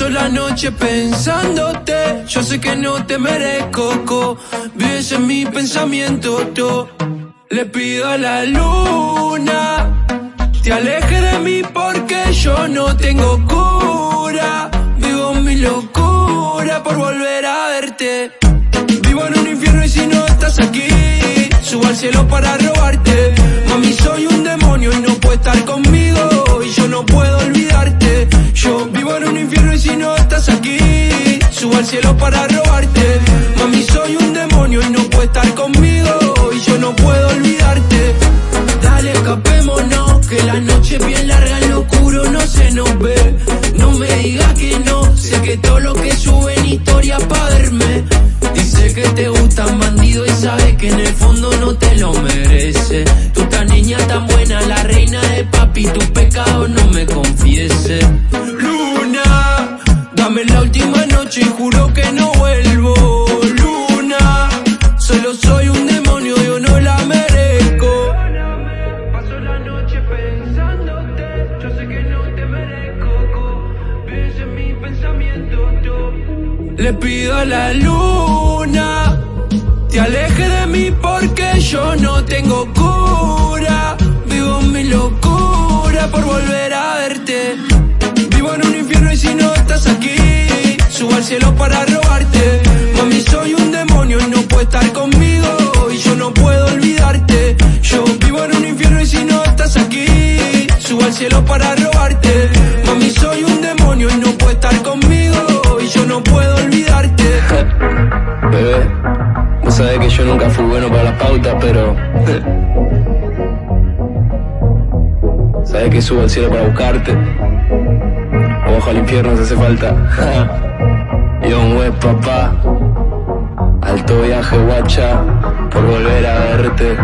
la noche pensándote. Yo sé que no te merezco, vives en mi pensamiento. Yo le pido a la luna, te aleje de mí porque yo no tengo cura. Vivo mi locura por volver a verte. Vivo en un infierno y si no estás aquí, subo al cielo para robarte. Mami, soy un demonio y no puedo estar conmigo y si no estás aquí, subo al cielo para robarte. Mami, soy un demonio y no puedo estar conmigo y yo no puedo olvidarte. Dale, escapémonos, que la noche es bien larga, el oscuro no se nos ve. No me digas que no, sé que todo lo que sube en historia pa' verme. Dice que te gustan bandidos y sabes que en el fondo no te lo merece. Tú tan niña tan buena, la reina de papi, tus pecados no me confiese. Noche y juro que no vuelvo. Luna, solo soy un demonio, yo no la merezco. Paso la noche pensándote, yo sé que no te merezco. Vives en mi pensamiento, Le pido a la luna, te aleje de mí porque yo no tengo cura. Cielo para robarte. Mami, soy un demonio y no puedo estar conmigo y yo no puedo olvidarte. Bebé, vos sabés que yo nunca fui bueno para las pautas, pero. sabés que subo al cielo para buscarte. O bajo al infierno si hace falta. Young West, papá. Alto viaje, guacha, por volver a verte.